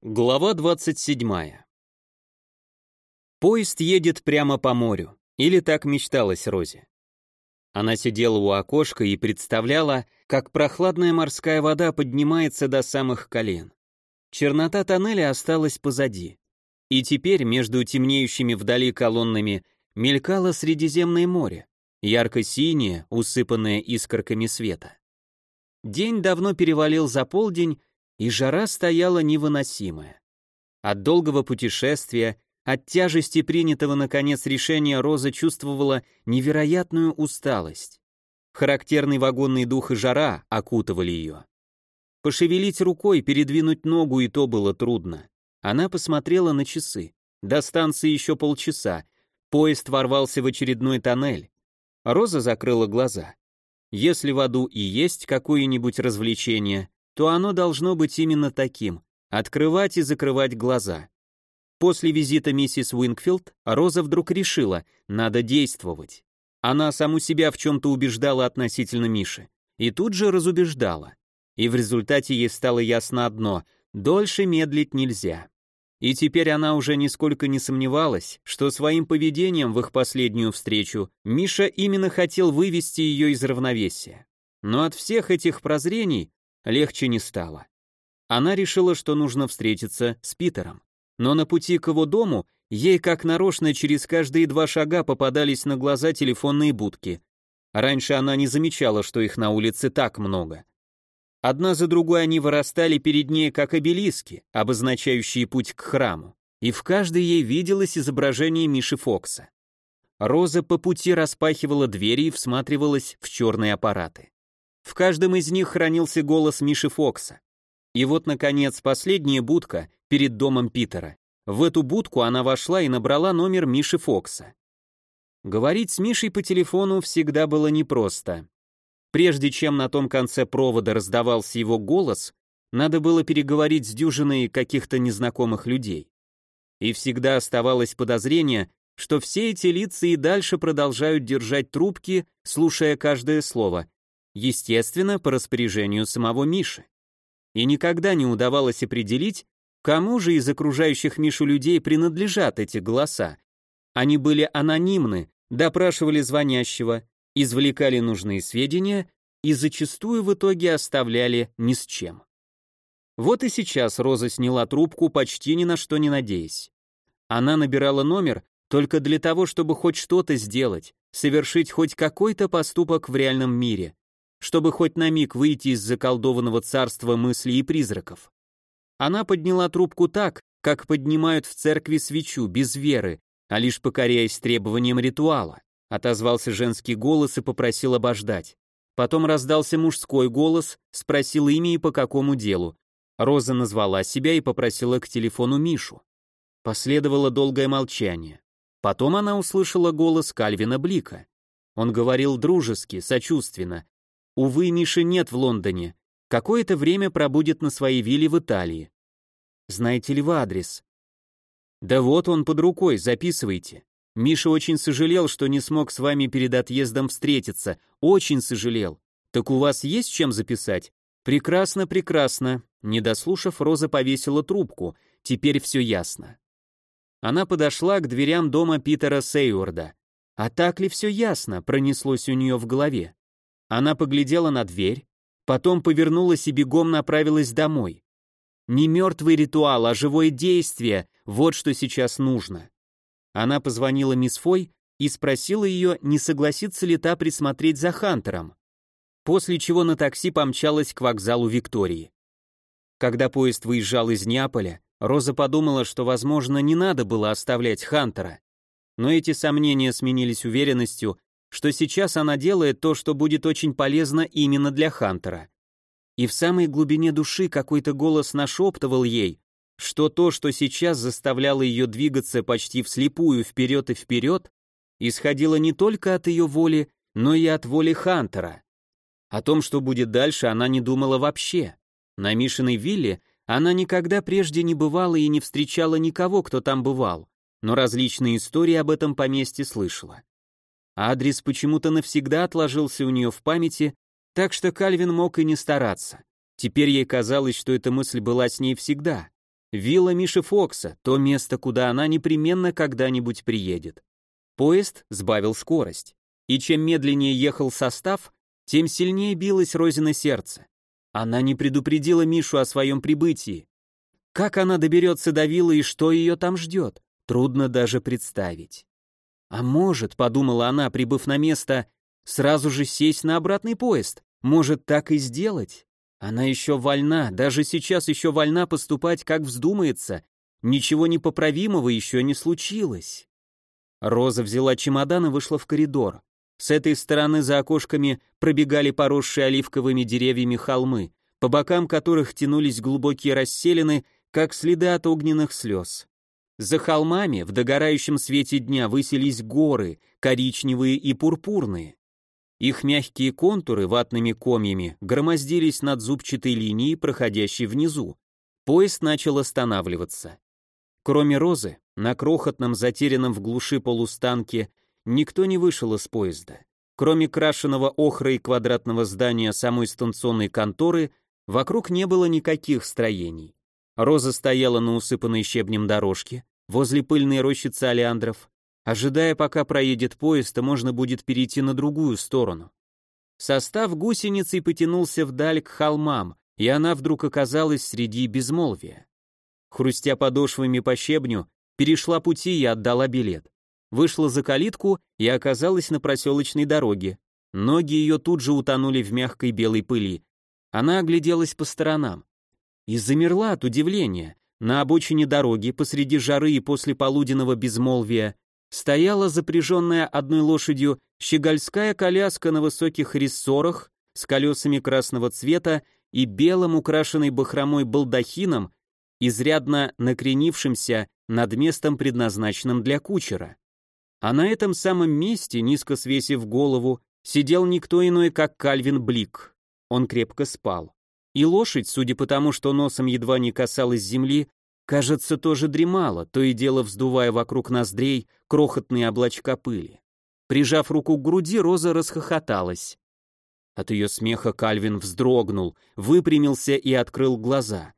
Глава 27. Поезд едет прямо по морю, или так мечталось Розе. Она сидела у окошка и представляла, как прохладная морская вода поднимается до самых колен. Чернота тоннеля осталась позади. И теперь между темнеющими вдали колоннами мелькало Средиземное море, ярко-синее, усыпанное искорками света. День давно перевалил за полдень, и жара стояла невыносимая. От долгого путешествия, от тяжести принятого наконец решения Роза чувствовала невероятную усталость. Характерный вагонный дух и жара окутывали ее. Пошевелить рукой, передвинуть ногу и то было трудно. Она посмотрела на часы. До станции еще полчаса. Поезд ворвался в очередной тоннель. Роза закрыла глаза. Если в аду и есть какое-нибудь развлечение, то оно должно быть именно таким — открывать и закрывать глаза. После визита миссис Уинкфилд Роза вдруг решила, надо действовать. Она саму себя в чем-то убеждала относительно Миши. И тут же разубеждала. И в результате ей стало ясно одно — дольше медлить нельзя. И теперь она уже нисколько не сомневалась, что своим поведением в их последнюю встречу Миша именно хотел вывести ее из равновесия. Но от всех этих прозрений легче не стало. Она решила, что нужно встретиться с Питером. Но на пути к его дому ей как нарочно через каждые два шага попадались на глаза телефонные будки. Раньше она не замечала, что их на улице так много. Одна за другой они вырастали перед ней, как обелиски, обозначающие путь к храму, и в каждой ей виделось изображение Миши Фокса. Роза по пути распахивала двери и всматривалась в черные аппараты. В каждом из них хранился голос Миши Фокса. И вот, наконец, последняя будка перед домом Питера. В эту будку она вошла и набрала номер Миши Фокса. Говорить с Мишей по телефону всегда было непросто. Прежде чем на том конце провода раздавался его голос, надо было переговорить с дюжиной каких-то незнакомых людей. И всегда оставалось подозрение, что все эти лица и дальше продолжают держать трубки, слушая каждое слово, естественно, по распоряжению самого Миши. И никогда не удавалось определить, кому же из окружающих Мишу людей принадлежат эти голоса. Они были анонимны, допрашивали звонящего, извлекали нужные сведения и зачастую в итоге оставляли ни с чем. Вот и сейчас Роза сняла трубку, почти ни на что не надеясь. Она набирала номер только для того, чтобы хоть что-то сделать, совершить хоть какой-то поступок в реальном мире, чтобы хоть на миг выйти из заколдованного царства мыслей и призраков. Она подняла трубку так, как поднимают в церкви свечу, без веры, а лишь покоряясь требованиям ритуала. Отозвался женский голос и попросил обождать. Потом раздался мужской голос, спросил имя и по какому делу. Роза назвала себя и попросила к телефону Мишу. Последовало долгое молчание. Потом она услышала голос Кальвина Блика. Он говорил дружески, сочувственно, Увы, Миши нет в Лондоне. Какое-то время пробудет на своей вилле в Италии. Знаете ли вы адрес? Да вот он под рукой, записывайте. Миша очень сожалел, что не смог с вами перед отъездом встретиться. Очень сожалел. Так у вас есть чем записать? Прекрасно, прекрасно. Не дослушав, Роза повесила трубку. Теперь все ясно. Она подошла к дверям дома Питера Сейворда. А так ли все ясно, пронеслось у нее в голове. Она поглядела на дверь, потом повернулась и бегом направилась домой. Не мертвый ритуал, а живое действие, вот что сейчас нужно. Она позвонила мисс Фой и спросила ее, не согласится ли та присмотреть за Хантером, после чего на такси помчалась к вокзалу Виктории. Когда поезд выезжал из Неаполя, Роза подумала, что, возможно, не надо было оставлять Хантера. Но эти сомнения сменились уверенностью, что сейчас она делает то, что будет очень полезно именно для Хантера. И в самой глубине души какой-то голос нашептывал ей, что то, что сейчас заставляло ее двигаться почти вслепую вперед и вперед, исходило не только от ее воли, но и от воли Хантера. О том, что будет дальше, она не думала вообще. На Мишиной вилле она никогда прежде не бывала и не встречала никого, кто там бывал, но различные истории об этом поместье слышала. Адрес почему-то навсегда отложился у нее в памяти, так что Кальвин мог и не стараться. Теперь ей казалось, что эта мысль была с ней всегда. Вилла Миши Фокса, то место, куда она непременно когда-нибудь приедет. Поезд сбавил скорость. И чем медленнее ехал состав, тем сильнее билось Розина сердце. Она не предупредила Мишу о своем прибытии. Как она доберется до виллы и что ее там ждет, трудно даже представить. А может, подумала она, прибыв на место, сразу же сесть на обратный поезд? Может, так и сделать? Она еще вольна, даже сейчас еще вольна поступать, как вздумается. Ничего непоправимого еще не случилось. Роза взяла чемодан и вышла в коридор. С этой стороны за окошками пробегали поросшие оливковыми деревьями холмы, по бокам которых тянулись глубокие расселины, как следы от огненных слез. За холмами в догорающем свете дня высились горы, коричневые и пурпурные. Их мягкие контуры ватными комьями громоздились над зубчатой линией, проходящей внизу. Поезд начал останавливаться. Кроме Розы, на крохотном, затерянном в глуши полустанке, никто не вышел из поезда. Кроме крашеного охра и квадратного здания самой станционной конторы, вокруг не было никаких строений. Роза стояла на усыпанной щебнем дорожке, возле пыльной рощицы олеандров, ожидая, пока проедет поезд, и можно будет перейти на другую сторону. Состав гусеницей потянулся вдаль к холмам, и она вдруг оказалась среди безмолвия. Хрустя подошвами по щебню, перешла пути и отдала билет. Вышла за калитку и оказалась на проселочной дороге. Ноги ее тут же утонули в мягкой белой пыли. Она огляделась по сторонам. И замерла от удивления. На обочине дороги, посреди жары и после полуденного безмолвия, стояла запряженная одной лошадью щегольская коляска на высоких рессорах с колесами красного цвета и белым украшенной бахромой балдахином, изрядно накренившимся над местом, предназначенным для кучера. А на этом самом месте, низко свесив голову, сидел никто иной, как Кальвин Блик. Он крепко спал. И лошадь, судя по тому, что носом едва не касалась земли, Кажется, тоже дремала, то и дело вздувая вокруг ноздрей крохотные облачка пыли. Прижав руку к груди, Роза расхохоталась. От ее смеха Кальвин вздрогнул, выпрямился и открыл глаза.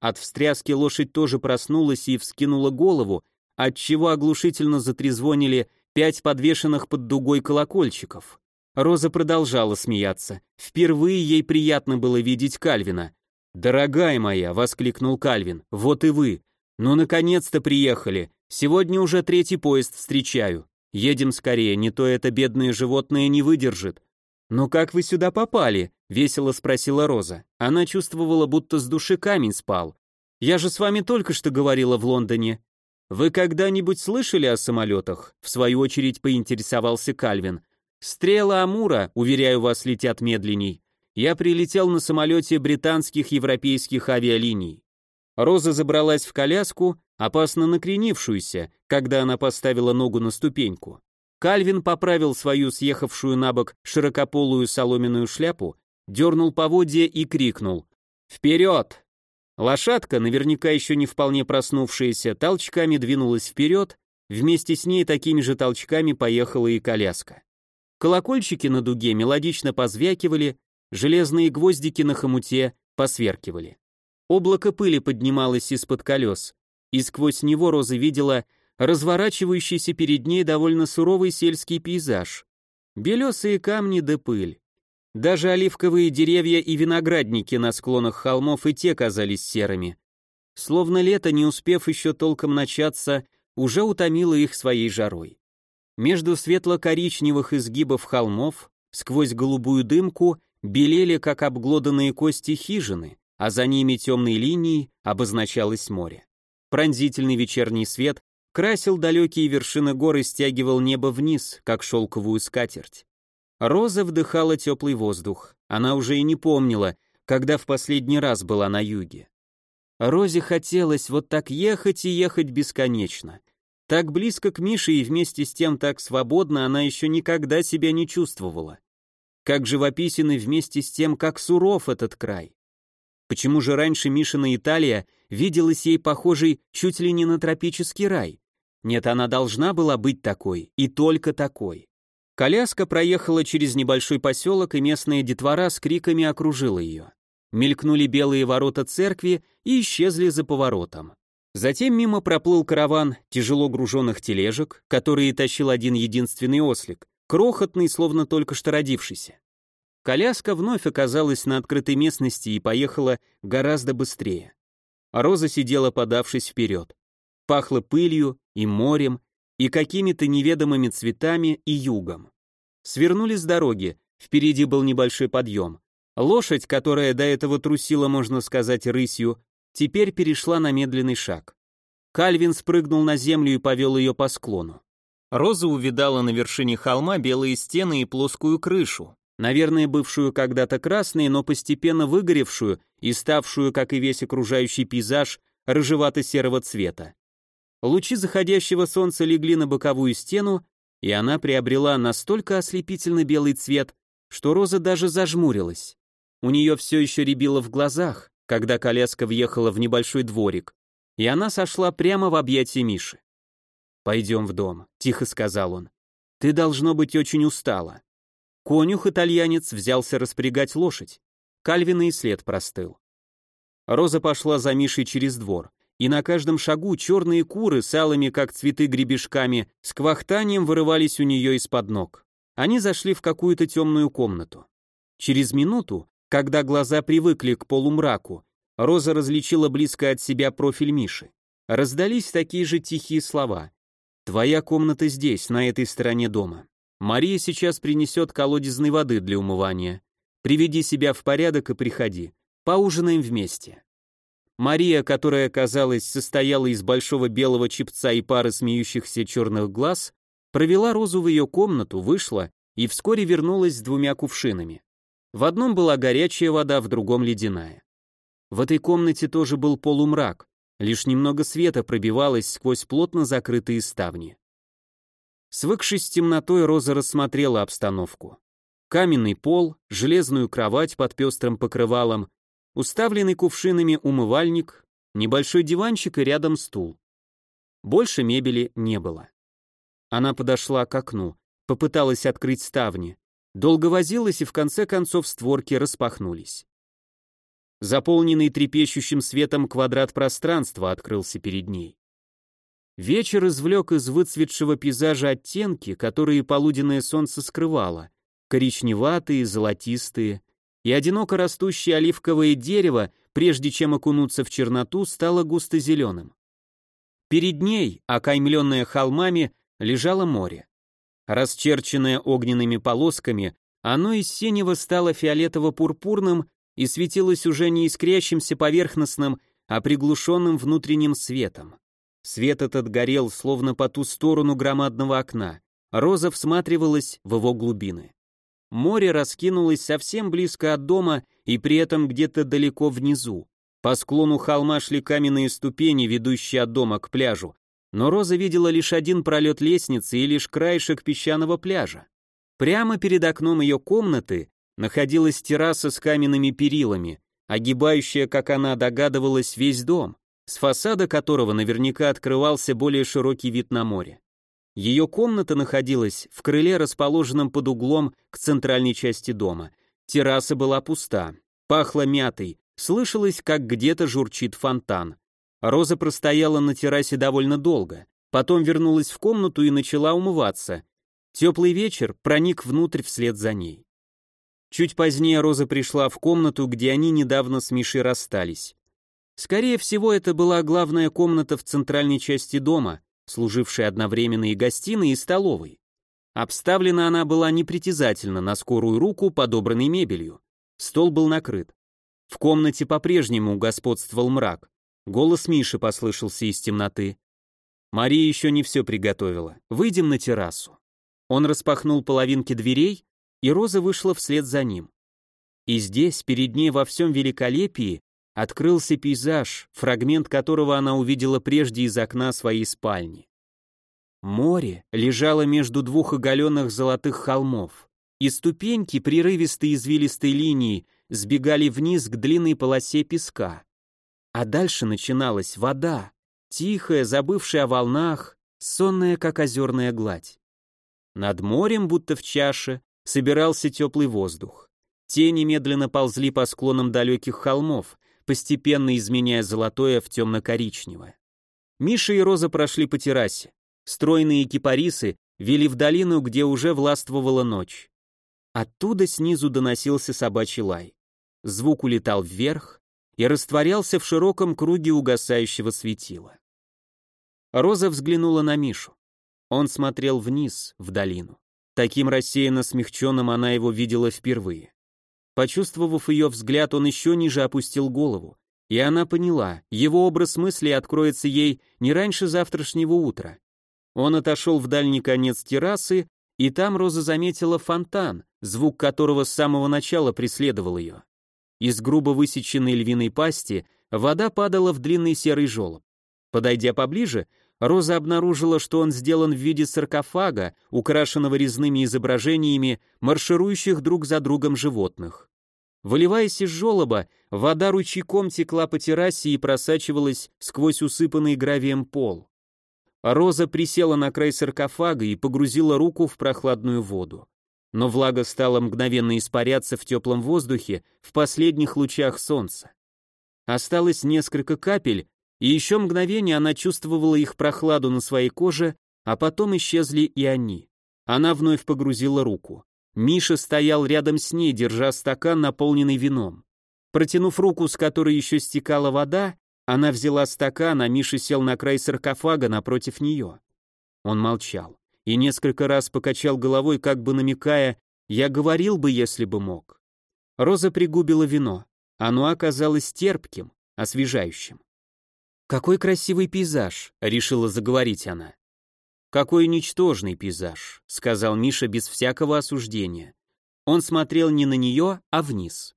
От встряски лошадь тоже проснулась и вскинула голову, отчего оглушительно затрезвонили пять подвешенных под дугой колокольчиков. Роза продолжала смеяться. Впервые ей приятно было видеть Кальвина. «Дорогая моя!» — воскликнул Кальвин. «Вот и вы! Ну, наконец-то приехали! Сегодня уже третий поезд встречаю. Едем скорее, не то это бедное животное не выдержит». «Ну как вы сюда попали?» — весело спросила Роза. Она чувствовала, будто с души камень спал. «Я же с вами только что говорила в Лондоне». «Вы когда-нибудь слышали о самолетах?» — в свою очередь поинтересовался Кальвин. «Стрелы Амура, уверяю вас, летят медленней я прилетел на самолете британских европейских авиалиний. Роза забралась в коляску, опасно накренившуюся, когда она поставила ногу на ступеньку. Кальвин поправил свою съехавшую на бок широкополую соломенную шляпу, дернул поводья и крикнул «Вперед!». Лошадка, наверняка еще не вполне проснувшаяся, толчками двинулась вперед, вместе с ней такими же толчками поехала и коляска. Колокольчики на дуге мелодично позвякивали, Железные гвоздики на хомуте посверкивали. Облако пыли поднималось из-под колес, и сквозь него Роза видела разворачивающийся перед ней довольно суровый сельский пейзаж. Белесые камни да пыль. Даже оливковые деревья и виноградники на склонах холмов и те казались серыми. Словно лето, не успев еще толком начаться, уже утомило их своей жарой. Между светло-коричневых изгибов холмов, сквозь голубую дымку, белели, как обглоданные кости хижины, а за ними темной линией обозначалось море. Пронзительный вечерний свет красил далекие вершины гор и стягивал небо вниз, как шелковую скатерть. Роза вдыхала теплый воздух. Она уже и не помнила, когда в последний раз была на юге. Розе хотелось вот так ехать и ехать бесконечно. Так близко к Мише и вместе с тем так свободно она еще никогда себя не чувствовала. Как живописен и вместе с тем, как суров этот край. Почему же раньше Мишина Италия виделась ей похожей чуть ли не на тропический рай? Нет, она должна была быть такой, и только такой. Коляска проехала через небольшой поселок, и местная детвора с криками окружила ее. Мелькнули белые ворота церкви и исчезли за поворотом. Затем мимо проплыл караван тяжело груженных тележек, которые тащил один единственный ослик, крохотный, словно только что родившийся. Коляска вновь оказалась на открытой местности и поехала гораздо быстрее. Роза сидела, подавшись вперед. Пахло пылью и морем, и какими-то неведомыми цветами и югом. Свернули с дороги, впереди был небольшой подъем. Лошадь, которая до этого трусила, можно сказать, рысью, теперь перешла на медленный шаг. Кальвин спрыгнул на землю и повел ее по склону. Роза увидала на вершине холма белые стены и плоскую крышу, наверное, бывшую когда-то красной, но постепенно выгоревшую и ставшую, как и весь окружающий пейзаж, рыжевато-серого цвета. Лучи заходящего солнца легли на боковую стену, и она приобрела настолько ослепительно белый цвет, что Роза даже зажмурилась. У нее все еще рябило в глазах, когда коляска въехала в небольшой дворик, и она сошла прямо в объятия Миши. «Пойдем в дом», — тихо сказал он. «Ты, должно быть, очень устала». Конюх-итальянец взялся распрягать лошадь. Кальвина и след простыл. Роза пошла за Мишей через двор, и на каждом шагу черные куры с алыми, как цветы, гребешками, с квахтанием вырывались у нее из-под ног. Они зашли в какую-то темную комнату. Через минуту, когда глаза привыкли к полумраку, Роза различила близко от себя профиль Миши. Раздались такие же тихие слова. «Твоя комната здесь, на этой стороне дома. Мария сейчас принесет колодезной воды для умывания. Приведи себя в порядок и приходи. Поужинаем вместе». Мария, которая, казалось, состояла из большого белого чепца и пары смеющихся черных глаз, провела Розу в ее комнату, вышла и вскоре вернулась с двумя кувшинами. В одном была горячая вода, в другом ледяная. В этой комнате тоже был полумрак, лишь немного света пробивалось сквозь плотно закрытые ставни. Свыкшись с темнотой, Роза рассмотрела обстановку. Каменный пол, железную кровать под пестрым покрывалом, уставленный кувшинами умывальник, небольшой диванчик и рядом стул. Больше мебели не было. Она подошла к окну, попыталась открыть ставни, долго возилась и в конце концов створки распахнулись. Заполненный трепещущим светом квадрат пространства открылся перед ней. Вечер извлек из выцветшего пейзажа оттенки, которые полуденное солнце скрывало, коричневатые, золотистые, и одиноко растущее оливковое дерево, прежде чем окунуться в черноту, стало густо-зеленым. Перед ней, окаймленное холмами, лежало море. Расчерченное огненными полосками, оно из синего стало фиолетово-пурпурным и светилась уже не искрящимся поверхностным, а приглушенным внутренним светом. Свет этот горел, словно по ту сторону громадного окна. Роза всматривалась в его глубины. Море раскинулось совсем близко от дома и при этом где-то далеко внизу. По склону холма шли каменные ступени, ведущие от дома к пляжу, но Роза видела лишь один пролет лестницы и лишь краешек песчаного пляжа. Прямо перед окном ее комнаты находилась терраса с каменными перилами, огибающая, как она догадывалась, весь дом, с фасада которого наверняка открывался более широкий вид на море. Ее комната находилась в крыле, расположенном под углом к центральной части дома. Терраса была пуста, пахло мятой, слышалось, как где-то журчит фонтан. Роза простояла на террасе довольно долго, потом вернулась в комнату и начала умываться. Теплый вечер проник внутрь вслед за ней. Чуть позднее Роза пришла в комнату, где они недавно с Мишей расстались. Скорее всего, это была главная комната в центральной части дома, служившая одновременно и гостиной, и столовой. Обставлена она была непритязательно, на скорую руку, подобранной мебелью. Стол был накрыт. В комнате по-прежнему господствовал мрак. Голос Миши послышался из темноты. Мария еще не все приготовила. Выйдем на террасу. Он распахнул половинки дверей, и Роза вышла вслед за ним. И здесь, перед ней во всем великолепии, открылся пейзаж, фрагмент которого она увидела прежде из окна своей спальни. Море лежало между двух оголенных золотых холмов, и ступеньки прерывистой извилистой линии сбегали вниз к длинной полосе песка. А дальше начиналась вода, тихая, забывшая о волнах, сонная, как озерная гладь. Над морем, будто в чаше, собирался теплый воздух. Тени медленно ползли по склонам далеких холмов, постепенно изменяя золотое в темно-коричневое. Миша и Роза прошли по террасе. Стройные кипарисы вели в долину, где уже властвовала ночь. Оттуда снизу доносился собачий лай. Звук улетал вверх и растворялся в широком круге угасающего светила. Роза взглянула на Мишу. Он смотрел вниз, в долину. Таким рассеянно смягченным она его видела впервые. Почувствовав ее взгляд, он еще ниже опустил голову, и она поняла, его образ мысли откроется ей не раньше завтрашнего утра. Он отошел в дальний конец террасы, и там Роза заметила фонтан, звук которого с самого начала преследовал ее. Из грубо высеченной львиной пасти вода падала в длинный серый желоб. Подойдя поближе, Роза обнаружила, что он сделан в виде саркофага, украшенного резными изображениями марширующих друг за другом животных. Выливаясь из желоба, вода ручейком текла по террасе и просачивалась сквозь усыпанный гравием пол. Роза присела на край саркофага и погрузила руку в прохладную воду. Но влага стала мгновенно испаряться в теплом воздухе в последних лучах солнца. Осталось несколько капель, и еще мгновение она чувствовала их прохладу на своей коже, а потом исчезли и они. Она вновь погрузила руку. Миша стоял рядом с ней, держа стакан, наполненный вином. Протянув руку, с которой еще стекала вода, она взяла стакан, а Миша сел на край саркофага напротив нее. Он молчал и несколько раз покачал головой, как бы намекая «я говорил бы, если бы мог». Роза пригубила вино. Оно оказалось терпким, освежающим. «Какой красивый пейзаж», — решила заговорить она. «Какой ничтожный пейзаж», — сказал Миша без всякого осуждения. Он смотрел не на нее, а вниз.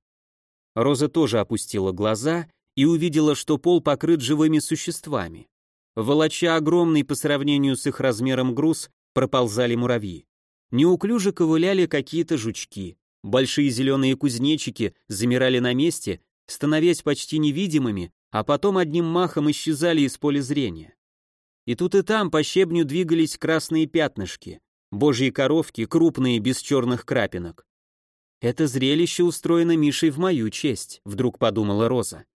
Роза тоже опустила глаза и увидела, что пол покрыт живыми существами. Волоча огромный по сравнению с их размером груз, проползали муравьи. Неуклюже ковыляли какие-то жучки. Большие зеленые кузнечики замирали на месте, становясь почти невидимыми, а потом одним махом исчезали из поля зрения. И тут и там по щебню двигались красные пятнышки, божьи коровки, крупные, без черных крапинок. «Это зрелище устроено Мишей в мою честь», — вдруг подумала Роза.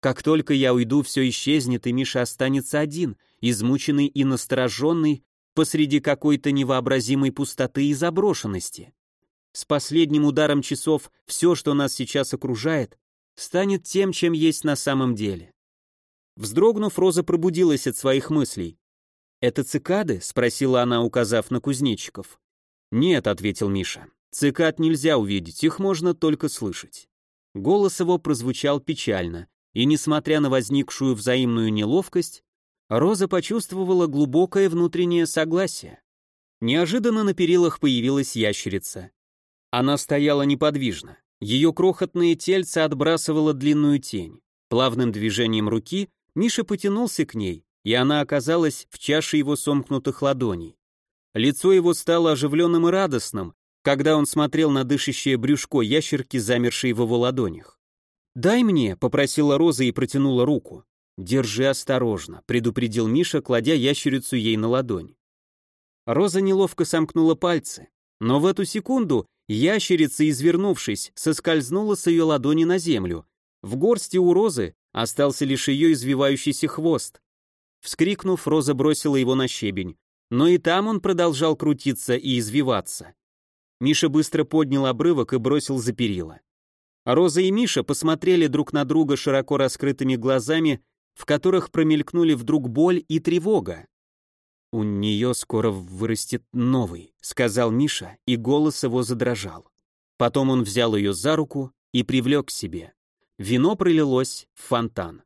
«Как только я уйду, все исчезнет, и Миша останется один, измученный и настороженный, посреди какой-то невообразимой пустоты и заброшенности. С последним ударом часов все, что нас сейчас окружает, станет тем, чем есть на самом деле. Вздрогнув, Роза пробудилась от своих мыслей. «Это цикады?» — спросила она, указав на кузнечиков. «Нет», — ответил Миша. «Цикад нельзя увидеть, их можно только слышать». Голос его прозвучал печально, и, несмотря на возникшую взаимную неловкость, Роза почувствовала глубокое внутреннее согласие. Неожиданно на перилах появилась ящерица. Она стояла неподвижно. Ее крохотное тельце отбрасывало длинную тень. Плавным движением руки Миша потянулся к ней, и она оказалась в чаше его сомкнутых ладоней. Лицо его стало оживленным и радостным, когда он смотрел на дышащее брюшко ящерки, замершей в его ладонях. «Дай мне», — попросила Роза и протянула руку. «Держи осторожно», — предупредил Миша, кладя ящерицу ей на ладонь. Роза неловко сомкнула пальцы, но в эту секунду Ящерица, извернувшись, соскользнула с ее ладони на землю. В горсти у розы остался лишь ее извивающийся хвост. Вскрикнув, Роза бросила его на щебень. Но и там он продолжал крутиться и извиваться. Миша быстро поднял обрывок и бросил за перила. Роза и Миша посмотрели друг на друга широко раскрытыми глазами, в которых промелькнули вдруг боль и тревога. «У нее скоро вырастет новый», — сказал Миша, и голос его задрожал. Потом он взял ее за руку и привлек к себе. Вино пролилось в фонтан.